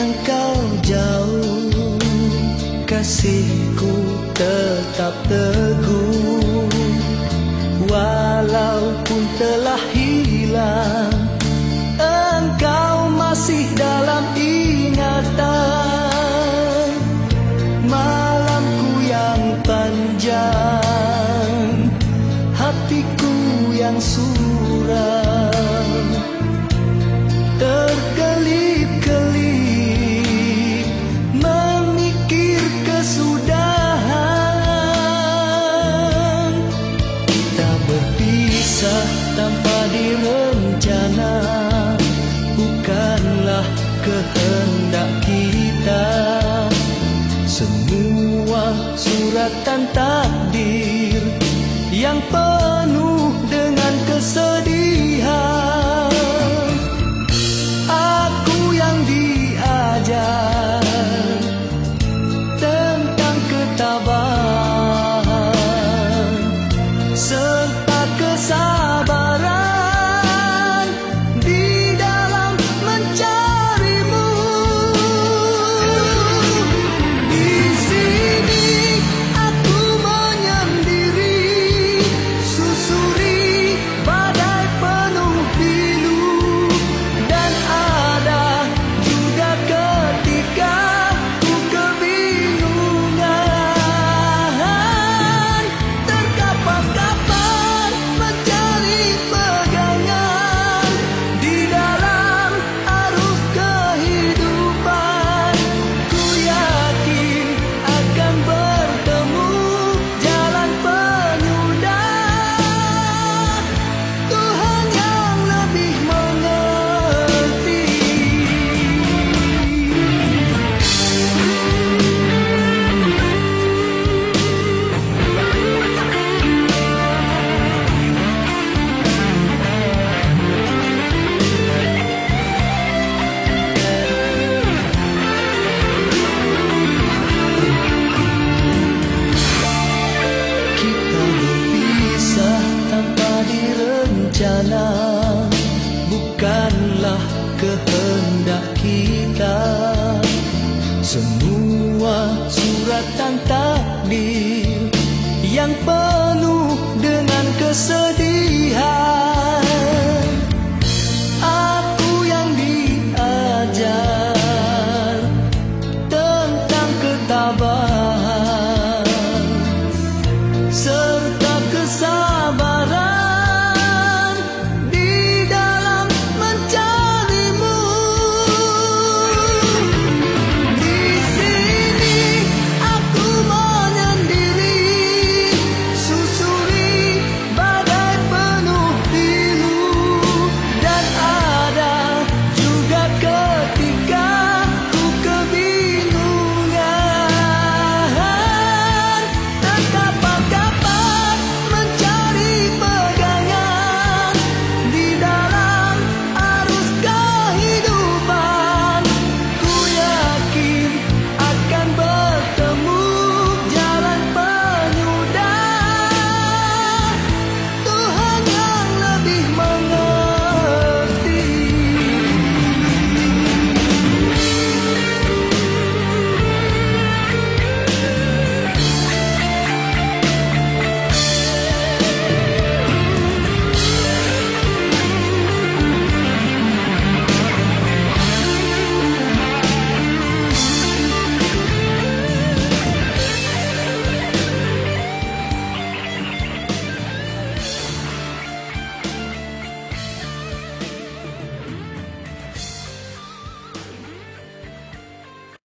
engkau jauh Kasihku tetap teguh. Walaupun telah hilang tanpa direncana bukanlah kehendak kita. Semua surat tanpa Jadikanlah kehendak kita. Semua suratan takdir Yang penuh dengan kesedihan